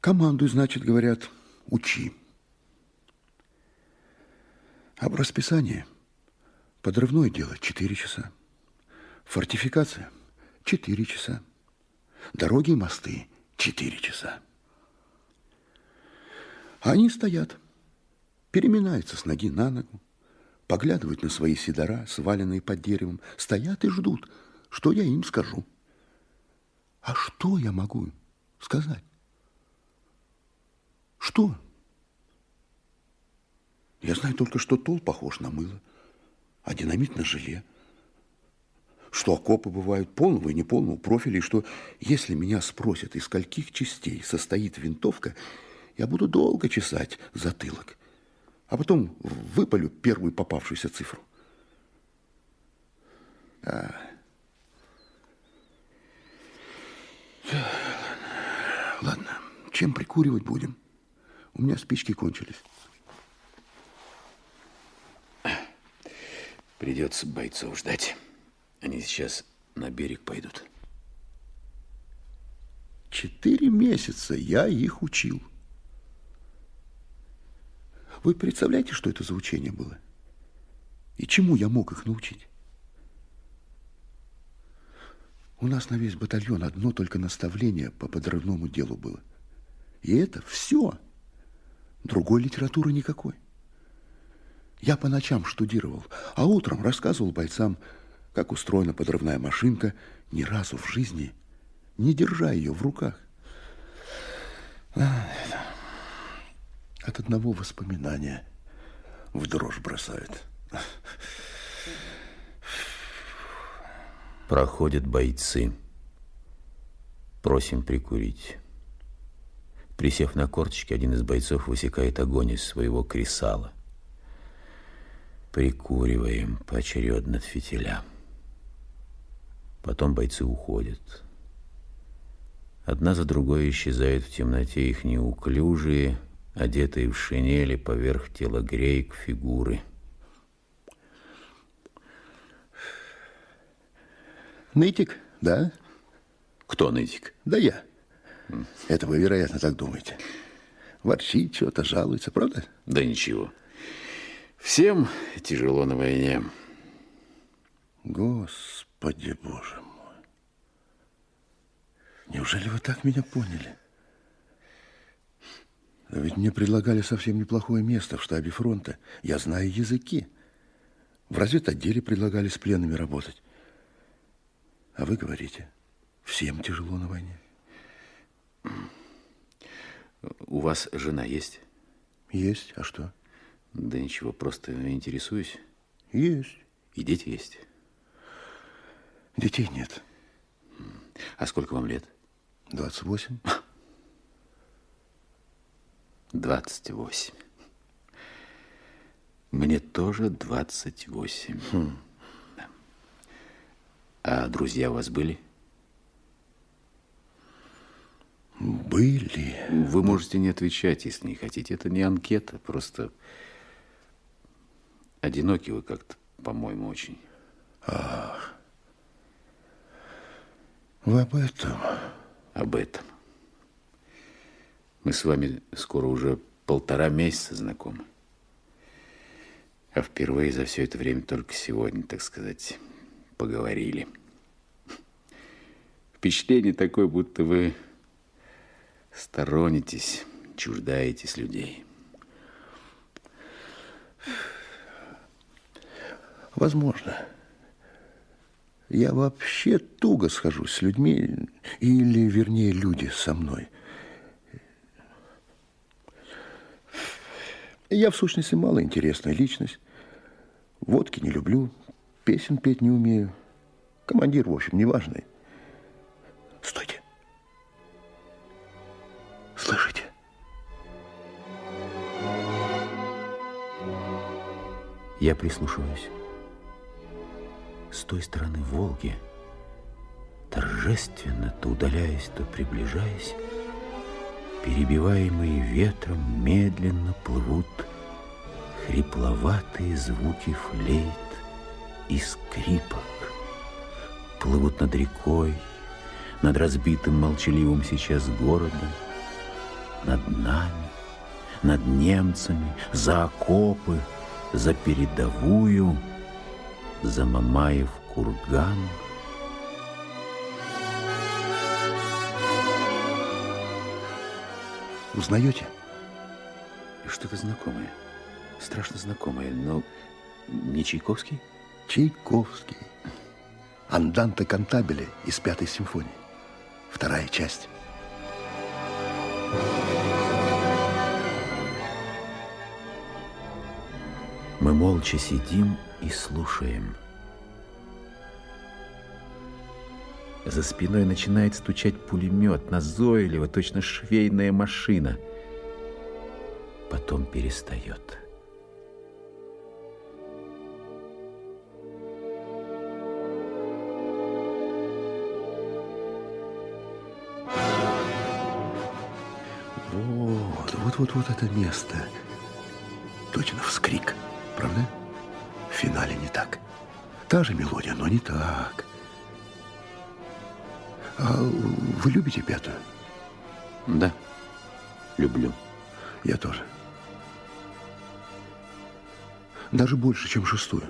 Командуй, значит, говорят, учи. А в расписании подрывное дело 4 часа. Фортификация 4 часа. Дороги и мосты 4 часа. Они стоят, переминаются с ноги на ногу, поглядывают на свои седора, сваленные под деревом, стоят и ждут, что я им скажу. А что я могу сказать? Что? Я знаю только, что тол похож на мыло, а динамит на желе. Что окопы бывают полного и неполного профиля, и что если меня спросят, из скольких частей состоит винтовка, я буду долго чесать затылок, а потом выпалю первую попавшуюся цифру. А. Ладно, чем прикуривать будем? У меня спички кончились. Придется бойцов ждать. Они сейчас на берег пойдут. Четыре месяца я их учил. Вы представляете, что это за учение было? И чему я мог их научить? У нас на весь батальон одно только наставление по подрывному делу было. И это все. Другой литературы никакой. Я по ночам штудировал, а утром рассказывал бойцам, как устроена подрывная машинка, ни разу в жизни не держа ее в руках. От одного воспоминания в дрожь бросает. Проходят бойцы. Просим прикурить. Присев на корточки, один из бойцов высекает огонь из своего кресала. Прикуриваем поочередно от фитиля. Потом бойцы уходят. Одна за другой исчезают в темноте их неуклюжие, одетые в шинели поверх тела грейк фигуры. Нытик, да? Кто нытик? Да я. Это вы, вероятно, так думаете. Ворчит что-то, жалуется, правда? Да ничего. Всем тяжело на войне. Господи, боже мой. Неужели вы так меня поняли? Но ведь мне предлагали совсем неплохое место в штабе фронта. Я знаю языки. В разведотделе предлагали с пленными работать. А вы говорите, всем тяжело на войне. У вас жена есть? Есть. А что? Да ничего, просто интересуюсь. Есть. И дети есть? Детей нет. А сколько вам лет? 28. 28. Мне тоже 28. Хм. Да. А друзья у вас были? Были. Вы можете не отвечать, если не хотите. Это не анкета, просто одиноки вы как-то, по-моему, очень. Ах. Вы об этом? Об этом. Мы с вами скоро уже полтора месяца знакомы. А впервые за все это время только сегодня, так сказать, поговорили. Впечатление такое, будто вы сторонитесь, чуждаетесь людей. Возможно. Я вообще туго схожусь с людьми, или, вернее, люди со мной. Я, в сущности, малоинтересная личность. Водки не люблю, песен петь не умею. Командир, в общем, неважный. Стойте. Слышите? Я прислушиваюсь. С той стороны Волги, торжественно, то удаляясь, то приближаясь, перебиваемые ветром, медленно плывут хрипловатые звуки флейт и скрипок. Плывут над рекой, над разбитым молчаливым сейчас городом, над нами, над немцами, за окопы, за передовую, за Мамаев курган. Узнаете? Что-то знакомое, страшно знакомое, но не Чайковский? Чайковский. Анданте Кантабеле из Пятой симфонии. Вторая часть. Мы молча сидим и слушаем. За спиной начинает стучать пулемет, назойливо, точно швейная машина. Потом перестает. Вот, вот, вот, вот это место. Точно вскрик, правда? В финале не так. Та же мелодия, но не так. А вы любите пятую? Да, люблю. Я тоже. Даже больше, чем шестую.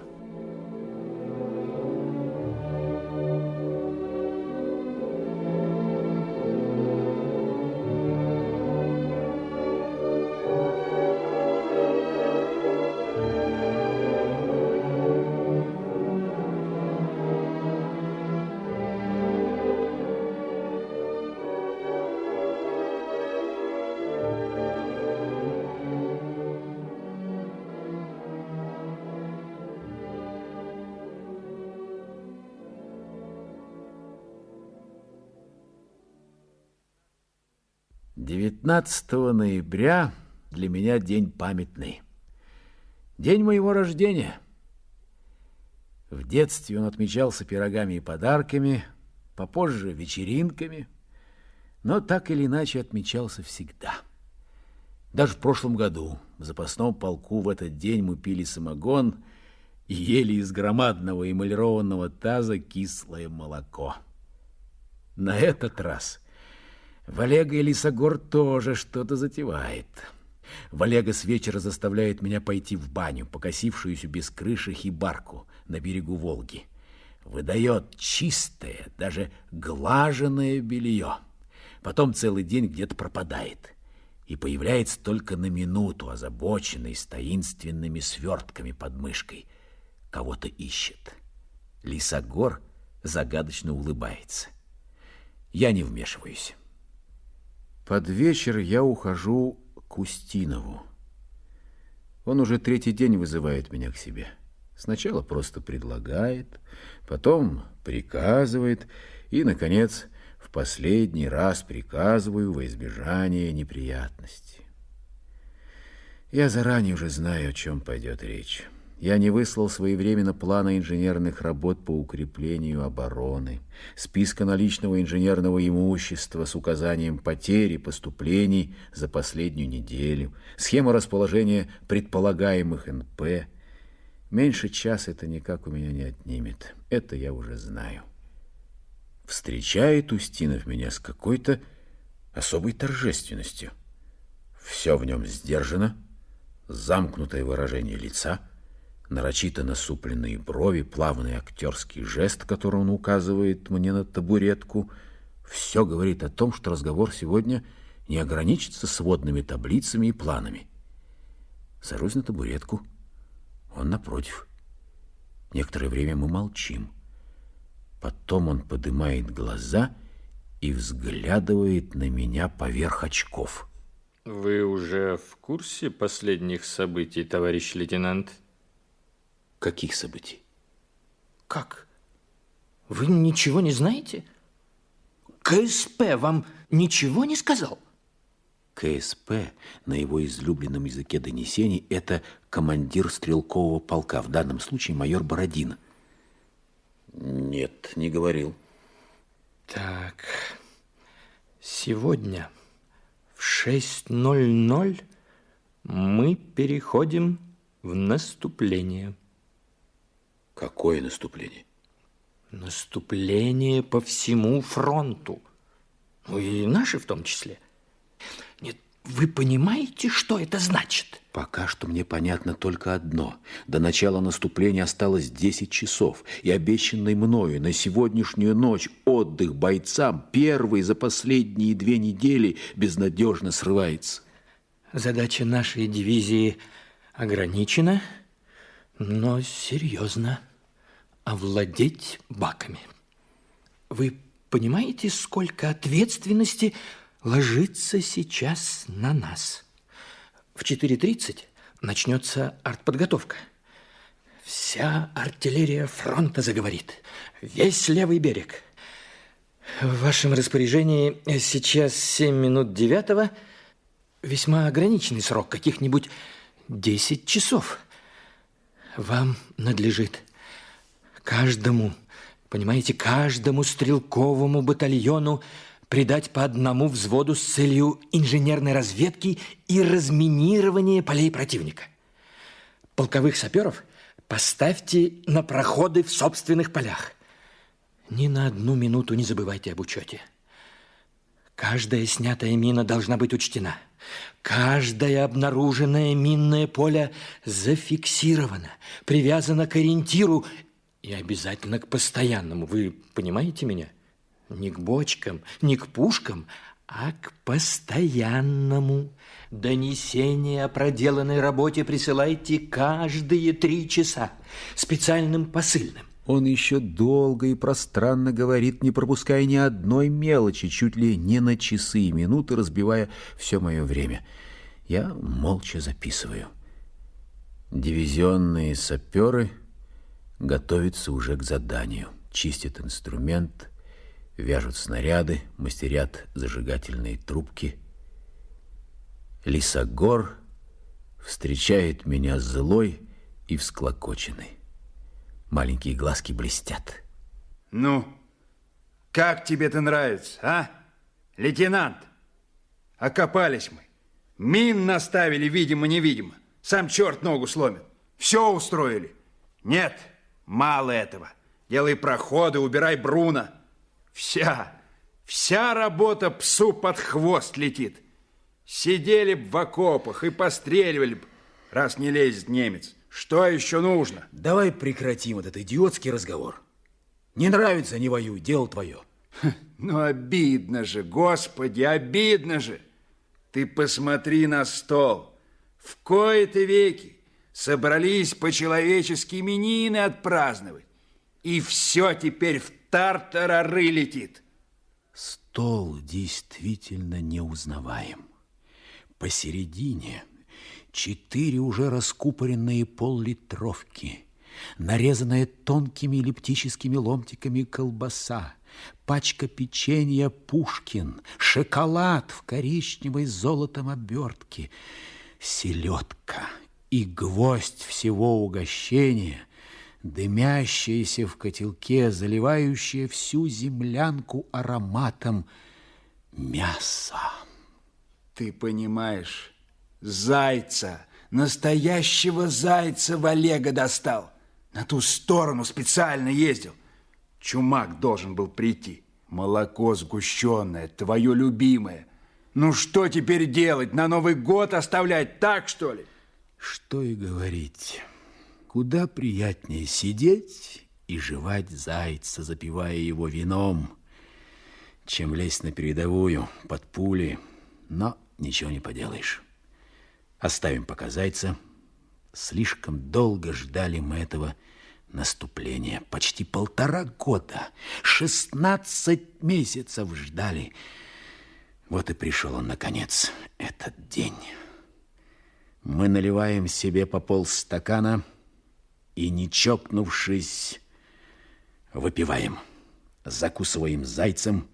Девятнадцатого ноября для меня день памятный. День моего рождения. В детстве он отмечался пирогами и подарками, попозже вечеринками, но так или иначе отмечался всегда. Даже в прошлом году в запасном полку в этот день мы пили самогон и ели из громадного эмалированного таза кислое молоко. На этот раз Валега и Лисогор тоже что-то затевает. Валега с вечера заставляет меня пойти в баню, покосившуюся без крыши хибарку на берегу Волги. Выдает чистое, даже глаженное белье. Потом целый день где-то пропадает и появляется только на минуту, озабоченный с таинственными свертками под мышкой. Кого-то ищет. Лисогор загадочно улыбается. Я не вмешиваюсь. Под вечер я ухожу к Устинову. Он уже третий день вызывает меня к себе. Сначала просто предлагает, потом приказывает и, наконец, в последний раз приказываю во избежание неприятностей. Я заранее уже знаю, о чем пойдет речь. Я не выслал своевременно плана инженерных работ по укреплению обороны, списка наличного инженерного имущества с указанием потерь и поступлений за последнюю неделю, схема расположения предполагаемых НП. Меньше часа это никак у меня не отнимет. Это я уже знаю. Встречает Устинов меня с какой-то особой торжественностью. Все в нем сдержано, замкнутое выражение лица — нарочито насупленные брови, плавный актерский жест, который он указывает мне на табуретку, все говорит о том, что разговор сегодня не ограничится сводными таблицами и планами. Сажусь на табуретку, он напротив. Некоторое время мы молчим. Потом он поднимает глаза и взглядывает на меня поверх очков. Вы уже в курсе последних событий, товарищ лейтенант? Каких событий? Как? Вы ничего не знаете? КСП вам ничего не сказал? КСП на его излюбленном языке донесений – это командир стрелкового полка, в данном случае майор Бородин. Нет, не говорил. Так, сегодня в 6.00 мы переходим в наступление. Какое наступление? Наступление по всему фронту. Ну и наши в том числе. Нет, вы понимаете, что это значит? Пока что мне понятно только одно. До начала наступления осталось 10 часов, и обещанный мною на сегодняшнюю ночь отдых бойцам первый за последние две недели безнадежно срывается. Задача нашей дивизии ограничена – но серьезно овладеть баками. Вы понимаете, сколько ответственности ложится сейчас на нас? В 4.30 начнется артподготовка. Вся артиллерия фронта заговорит. Весь левый берег. В вашем распоряжении сейчас 7 минут девятого. Весьма ограниченный срок, каких-нибудь 10 часов – вам надлежит каждому, понимаете, каждому стрелковому батальону придать по одному взводу с целью инженерной разведки и разминирования полей противника. Полковых саперов поставьте на проходы в собственных полях. Ни на одну минуту не забывайте об учете. Каждая снятая мина должна быть учтена. Каждое обнаруженное минное поле зафиксировано, привязано к ориентиру и обязательно к постоянному. Вы понимаете меня? Не к бочкам, не к пушкам, а к постоянному. Донесение о проделанной работе присылайте каждые три часа специальным посыльным. Он еще долго и пространно говорит, не пропуская ни одной мелочи, чуть ли не на часы и минуты, разбивая все мое время. Я молча записываю. Дивизионные саперы готовятся уже к заданию. Чистят инструмент, вяжут снаряды, мастерят зажигательные трубки. Лисогор встречает меня злой и всклокоченный. Маленькие глазки блестят. Ну, как тебе это нравится, а, лейтенант? Окопались мы. Мин наставили, видимо-невидимо. Сам черт ногу сломит. Все устроили. Нет, мало этого. Делай проходы, убирай Бруно. Вся, вся работа псу под хвост летит. Сидели б в окопах и постреливали б, раз не лезет немец. Что еще нужно? Давай прекратим этот идиотский разговор. Не нравится, не воюй, дело твое. Ну, обидно же, господи, обидно же. Ты посмотри на стол. В кои-то веки собрались по-человечески именины отпраздновать. И все теперь в тартарары летит. Стол действительно неузнаваем. Посередине четыре уже раскупоренные поллитровки, нарезанная тонкими эллиптическими ломтиками колбаса, пачка печенья «Пушкин», шоколад в коричневой золотом обертке. селедка и гвоздь всего угощения, дымящаяся в котелке, заливающая всю землянку ароматом мяса. Ты понимаешь, зайца, настоящего зайца в Олега достал. На ту сторону специально ездил. Чумак должен был прийти. Молоко сгущенное, твое любимое. Ну что теперь делать? На Новый год оставлять так, что ли? Что и говорить. Куда приятнее сидеть и жевать зайца, запивая его вином, чем лезть на передовую под пули. Но ничего не поделаешь. Оставим пока зайца. Слишком долго ждали мы этого наступления. Почти полтора года, шестнадцать месяцев ждали. Вот и пришел он, наконец, этот день. Мы наливаем себе по полстакана и, не чокнувшись, выпиваем. Закусываем зайцем.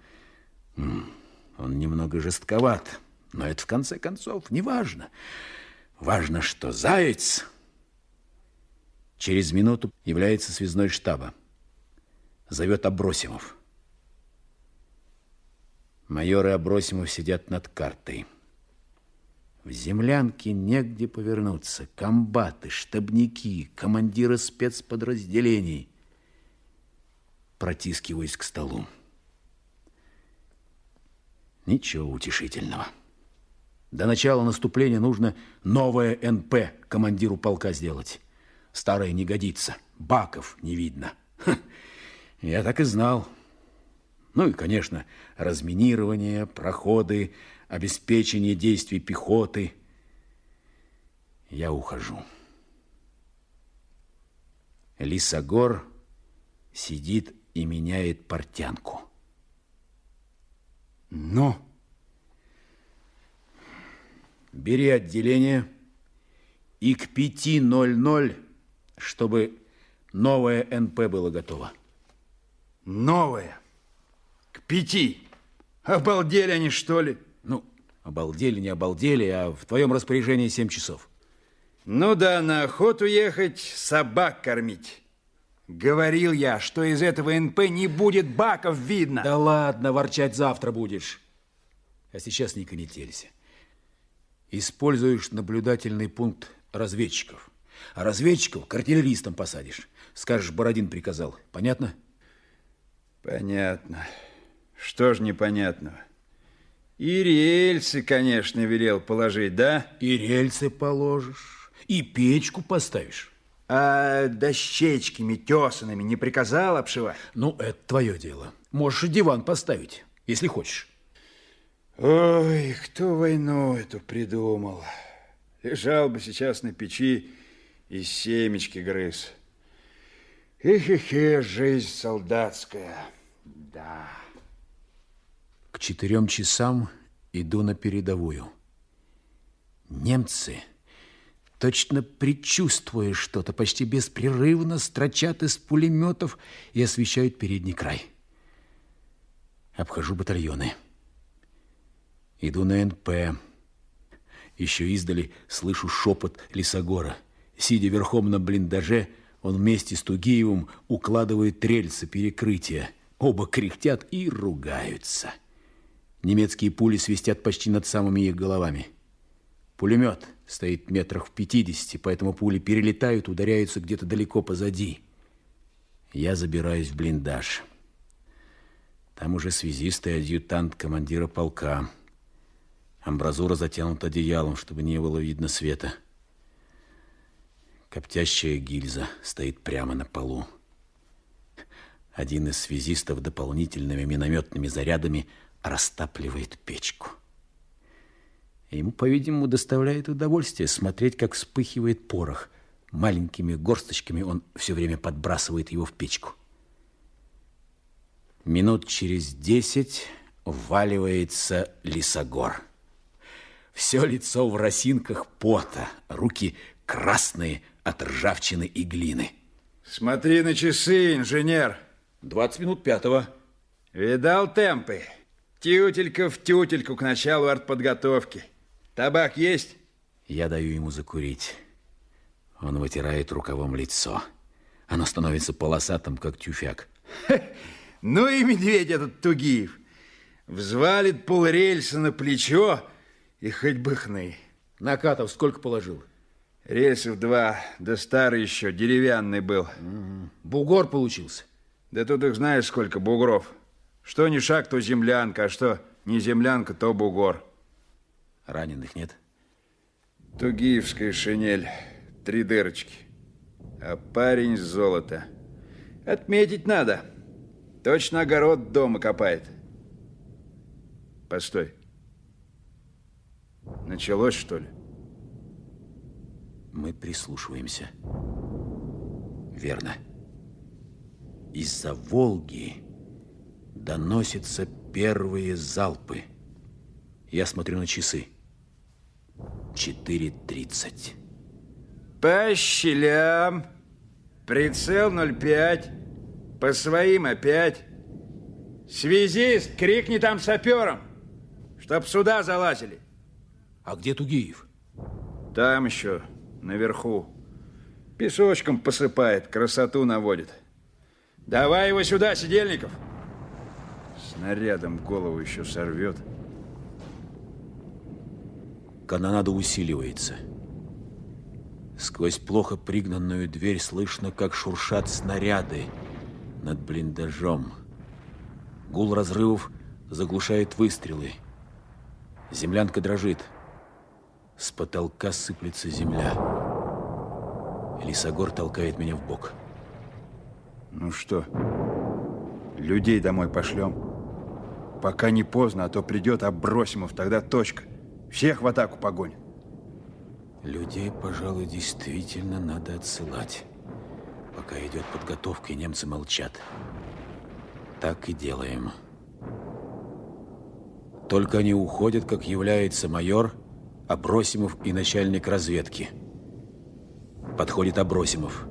Он немного жестковат, но это, в конце концов, не важно. Важно, что заяц Через минуту является связной штаба. Зовет Абросимов. Майоры Абросимов сидят над картой. В землянке негде повернуться. Комбаты, штабники, командиры спецподразделений. Протискиваюсь к столу. Ничего утешительного. До начала наступления нужно новое НП командиру полка сделать. Старое не годится. Баков не видно. Ха, я так и знал. Ну и, конечно, разминирование, проходы, обеспечение действий пехоты. Я ухожу. Лисогор сидит и меняет портянку. Ну? Бери отделение и к 5.00 чтобы новое НП было готово. Новое? К пяти? Обалдели они, что ли? Ну, обалдели, не обалдели, а в твоем распоряжении семь часов. Ну да, на охоту ехать, собак кормить. Говорил я, что из этого НП не будет баков видно. Да ладно, ворчать завтра будешь. А сейчас не конетелься. Используешь наблюдательный пункт разведчиков. А разведчиков к артиллеристам посадишь. Скажешь, Бородин приказал. Понятно? Понятно. Что ж непонятного? И рельсы, конечно, велел положить, да? И рельсы положишь, и печку поставишь. А дощечками тесанными не приказал обшивать? Ну, это твое дело. Можешь и диван поставить, если хочешь. Ой, кто войну эту придумал? Лежал бы сейчас на печи и семечки грыз. Хе-хе-хе, жизнь солдатская, да. К четырем часам иду на передовую. Немцы, точно предчувствуя что-то, почти беспрерывно строчат из пулеметов и освещают передний край. Обхожу батальоны. Иду на НП. Еще издали слышу шепот Лисогора – Сидя верхом на блиндаже, он вместе с Тугиевым укладывает рельсы перекрытия. Оба кряхтят и ругаются. Немецкие пули свистят почти над самыми их головами. Пулемет стоит метрах в пятидесяти, поэтому пули перелетают, ударяются где-то далеко позади. Я забираюсь в блиндаж. Там уже связист и адъютант командира полка. Амбразура затянута одеялом, чтобы не было видно света. Коптящая гильза стоит прямо на полу. Один из связистов дополнительными минометными зарядами растапливает печку. Ему, по-видимому, доставляет удовольствие смотреть, как вспыхивает порох. Маленькими горсточками он все время подбрасывает его в печку. Минут через десять вваливается лисогор. Все лицо в росинках пота, руки красные от ржавчины и глины. Смотри на часы, инженер. 20 минут пятого. Видал темпы? Тютелька в тютельку к началу артподготовки. Табак есть? Я даю ему закурить. Он вытирает рукавом лицо. Оно становится полосатым, как тюфяк. Ну и медведь этот Тугиев. Взвалит полрельса на плечо и хоть бы хны. Накатов сколько положил? Рельсов два, да старый еще, деревянный был. Бугор получился. Да тут их знаешь сколько бугров. Что не шаг, то землянка, а что не землянка, то бугор. Раненых нет? Тугиевская шинель, три дырочки. А парень с золота. Отметить надо. Точно огород дома копает. Постой. Началось, что ли? Мы прислушиваемся. Верно. Из-за Волги доносятся первые залпы. Я смотрю на часы. 4.30. По щелям. Прицел 0,5. По своим опять. Связист, крикни там сапером, чтоб сюда залазили. А где Тугиев? Там еще, наверху. Песочком посыпает, красоту наводит. Давай его сюда, Сидельников. Снарядом голову еще сорвет. Канонада усиливается. Сквозь плохо пригнанную дверь слышно, как шуршат снаряды над блиндажом. Гул разрывов заглушает выстрелы. Землянка дрожит. С потолка сыплется земля. Лисогор толкает меня в бок. Ну что, людей домой пошлем? Пока не поздно, а то придет Абросимов, тогда точка. Всех в атаку погонит. Людей, пожалуй, действительно надо отсылать. Пока идет подготовка, и немцы молчат. Так и делаем. Только они уходят, как является майор, Абросимов и начальник разведки. Подходит Абросимов.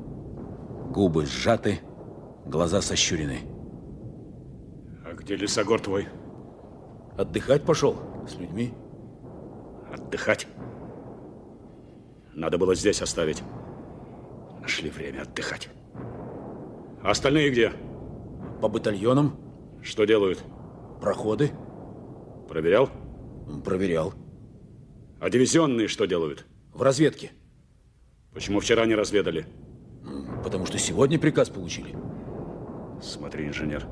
Губы сжаты, глаза сощурены. А где лесогор твой? Отдыхать пошел с людьми. Отдыхать? Надо было здесь оставить. Нашли время отдыхать. А остальные где? По батальонам. Что делают? Проходы. Проверял? Проверял. А дивизионные что делают? В разведке. Почему вчера не разведали? Потому что сегодня приказ получили. Смотри, инженер.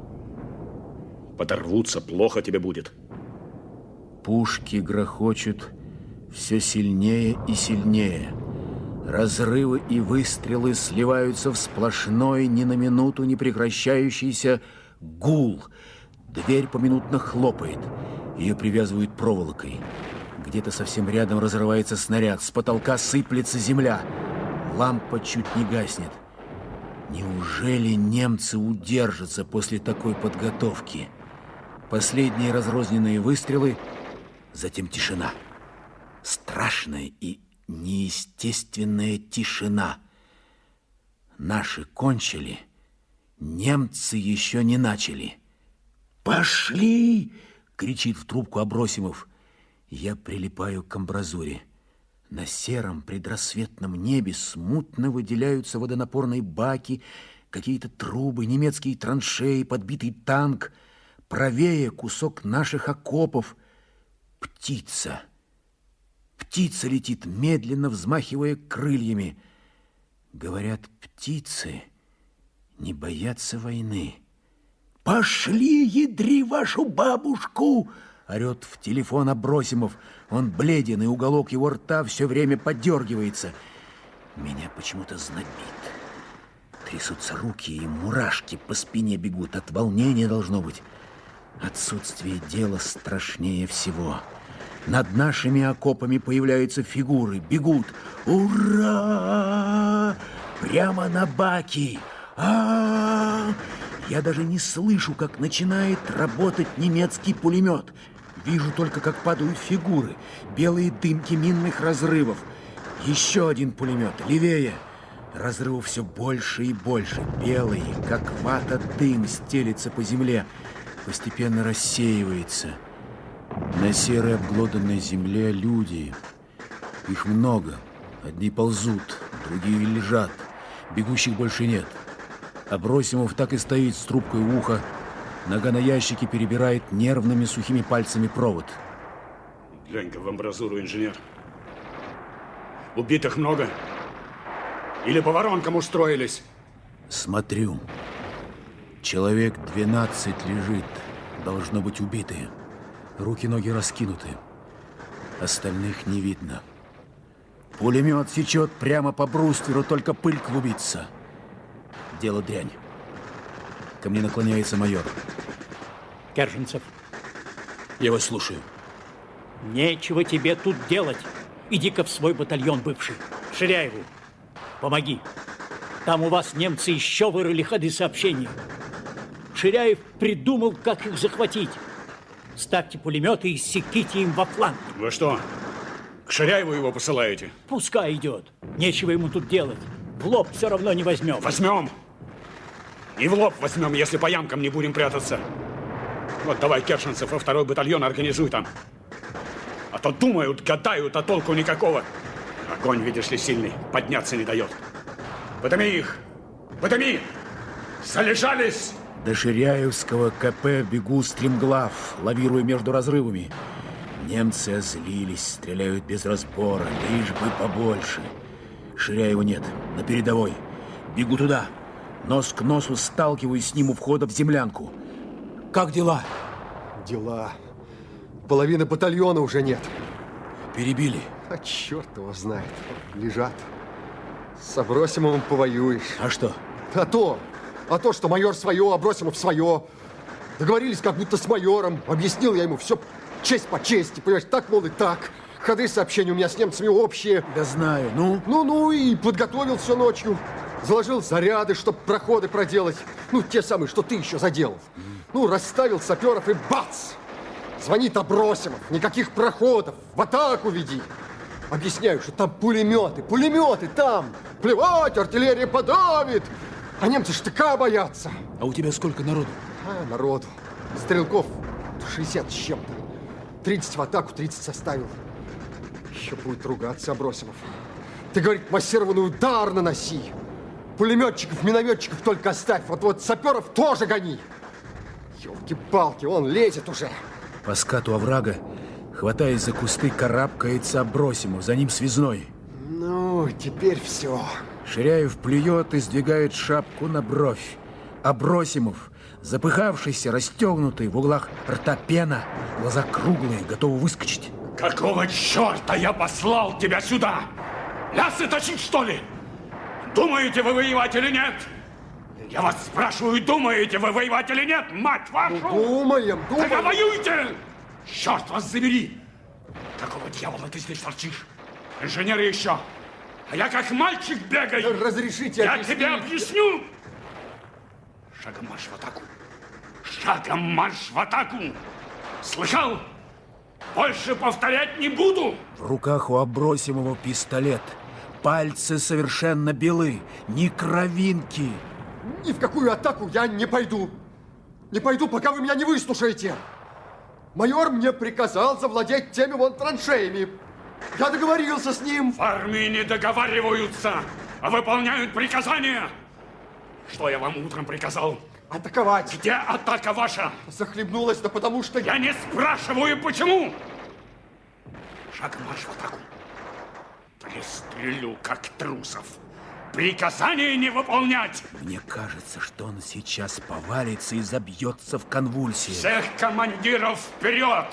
Подорвутся, плохо тебе будет. Пушки грохочут все сильнее и сильнее. Разрывы и выстрелы сливаются в сплошной, ни на минуту не прекращающийся гул. Дверь поминутно хлопает. Ее привязывают проволокой. Где-то совсем рядом разрывается снаряд. С потолка сыплется земля. Лампа чуть не гаснет. Неужели немцы удержатся после такой подготовки? Последние разрозненные выстрелы, затем тишина. Страшная и неестественная тишина. Наши кончили, немцы еще не начали. «Пошли!» — кричит в трубку Абросимов. Я прилипаю к амбразуре. На сером предрассветном небе смутно выделяются водонапорные баки, какие-то трубы, немецкие траншеи, подбитый танк. Правее кусок наших окопов. Птица. Птица летит, медленно взмахивая крыльями. Говорят, птицы не боятся войны. «Пошли, ядри вашу бабушку!» Орет в телефон Абросимов. Он бледен, и уголок его рта все время подергивается. Меня почему-то знобит. Трясутся руки, и мурашки по спине бегут. От волнения должно быть. Отсутствие дела страшнее всего. Над нашими окопами появляются фигуры, бегут. Ура! Прямо на баки! А, -а, а Я даже не слышу, как начинает работать немецкий пулемет. Вижу только, как падают фигуры, белые дымки минных разрывов. Еще один пулемет, левее. Разрывов все больше и больше. Белый, как вата дым, стелится по земле. Постепенно рассеивается. На серой обглоданной земле люди. Их много. Одни ползут, другие лежат. Бегущих больше нет. Абросимов так и стоит с трубкой в ухо. Нога на ящике перебирает нервными сухими пальцами провод. Глянь-ка в амбразуру, инженер. Убитых много? Или по воронкам устроились? Смотрю. Человек 12 лежит. Должно быть убитые. Руки-ноги раскинуты. Остальных не видно. Пулемет сечет прямо по брустверу, только пыль клубится. Дело дрянь. Ко мне наклоняется майор. Керженцев, Я вас слушаю. нечего тебе тут делать. Иди-ка в свой батальон бывший. Ширяеву, помоги. Там у вас немцы еще вырыли ходы сообщения. Ширяев придумал, как их захватить. Ставьте пулеметы и секите им во фланг. Вы что, к Ширяеву его посылаете? Пускай идет. Нечего ему тут делать. В лоб все равно не возьмем. Возьмем. И в лоб возьмем, если по ямкам не будем прятаться. Вот давай Кершенцев во второй батальон организуй там. А то думают, гадают, а толку никакого. Огонь, видишь ли, сильный, подняться не дает. Подыми их! Подыми! Залежались! До Ширяевского КП бегу стремглав, лавируя между разрывами. Немцы озлились, стреляют без разбора, лишь бы побольше. Ширяева нет, на передовой. Бегу туда. Нос к носу сталкиваюсь с ним у входа в землянку. Как дела? Дела. Половины батальона уже нет. Перебили. А черт его знает. Лежат. С Абросимовым повоюешь. А что? А то. А то, что майор свое, Абросимов свое. Договорились как будто с майором. Объяснил я ему все честь по чести. Понимаешь, так, мол, и так. Ходы сообщения у меня с немцами общие. Да знаю, ну? Ну-ну, и подготовил все ночью. Заложил заряды, чтобы проходы проделать. Ну, те самые, что ты еще заделал. Ну, расставил саперов и бац! Звонит Абросимов. Никаких проходов. В атаку веди. Объясняю, что там пулеметы. Пулеметы там. Плевать, артиллерия подавит. А немцы штыка боятся. А у тебя сколько народу? А, народу. Стрелков 60 с чем-то. 30 в атаку, 30 составил. Еще будет ругаться Абросимов. Ты, говорит, массированный удар наноси. Пулеметчиков, минометчиков только оставь. Вот-вот саперов тоже гони. Елки-палки, он лезет уже. По скату оврага, хватаясь за кусты, карабкается Абросимов. За ним связной. Ну, теперь все. Ширяев плюет и сдвигает шапку на бровь. Абросимов, запыхавшийся, расстегнутый, в углах рта пена, глаза круглые, готовы выскочить. Какого черта я послал тебя сюда? Лясы точить, что ли? Думаете вы воевать или нет? Я вас спрашиваю, думаете вы воевать или нет, мать вашу? Думаем, думаем. Тогда воюйте! Черт вас забери! Какого дьявола ты здесь торчишь? Инженеры еще. А я как мальчик бегаю. Разрешите Я объяснить. тебе объясню. Шагом марш в атаку. Шагом марш в атаку. Слышал? Больше повторять не буду. В руках у Абросимова пистолет. Пальцы совершенно белы, ни кровинки. Ни в какую атаку я не пойду. Не пойду, пока вы меня не выслушаете. Майор мне приказал завладеть теми вон траншеями. Я договорился с ним. В армии не договариваются, а выполняют приказания. Что я вам утром приказал? Атаковать. Где атака ваша? Захлебнулась, да потому что... Я не спрашиваю, почему. Шагом марш в атаку. Пристрелю, как трусов. Приказания не выполнять. Мне кажется, что он сейчас повалится и забьется в конвульсии. Всех командиров вперед!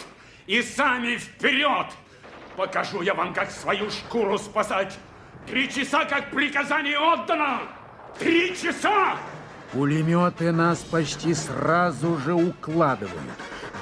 И сами вперед! Покажу я вам, как свою шкуру спасать. Три часа, как приказание отдано! Три часа! Пулеметы нас почти сразу же укладывают.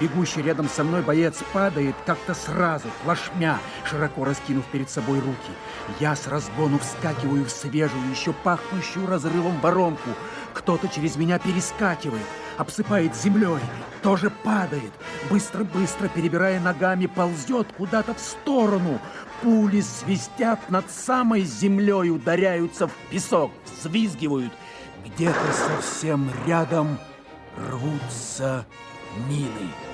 Бегущий рядом со мной боец падает как-то сразу, плашмя, широко раскинув перед собой руки. Я с разгону вскакиваю в свежую, еще пахнущую разрывом воронку. Кто-то через меня перескакивает, обсыпает землей, тоже падает. Быстро-быстро, перебирая ногами, ползет куда-то в сторону. Пули свистят над самой землей, ударяются в песок, взвизгивают. Где-то совсем рядом рвутся мины.